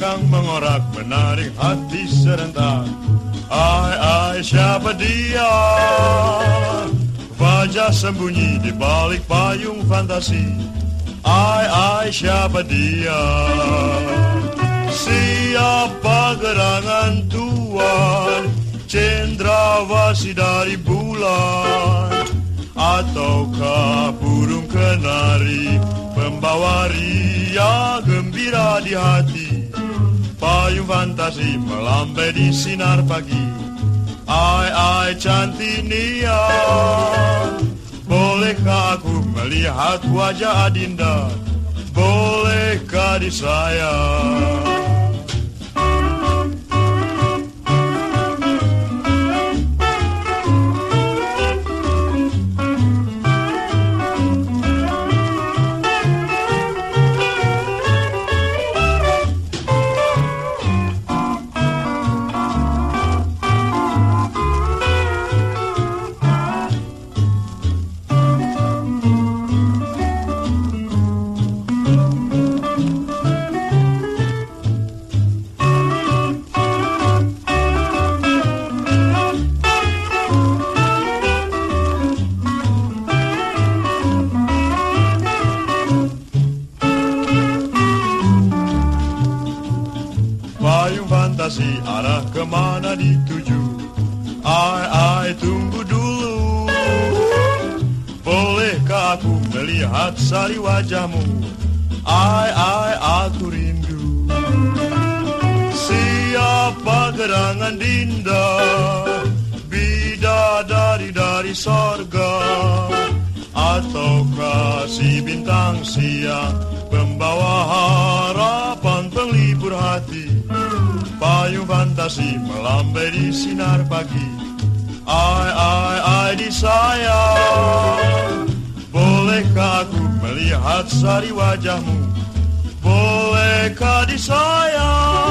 Lenggang mengorak menarik hati serentak. Ai ai siapa dia? Wajah sembunyi di balik payung fantasi. Ai ai siapa dia? Siapa gerangan Tuhan Cendrawasi dari bulan. Ataukah burung kenari Pembawa ria gembira di hati Melambai di sinar pagi Ai ai cantinia Bolehkah aku melihat wajah Adinda Bolehkah disayang Fantasi arah ke mana dituju? Ai ai tunggu dulu. Bolehkah aku melihat sari wajahmu? Ai ai aku rindu. Siapa gerangan dinda? Bidadari dari sorga. Ataukah si bintang siang Pembawa melambai di sinar pagi. Ai ai ai disayang Bolehkah aku melihat sari wajahmu? Bolehkah disayang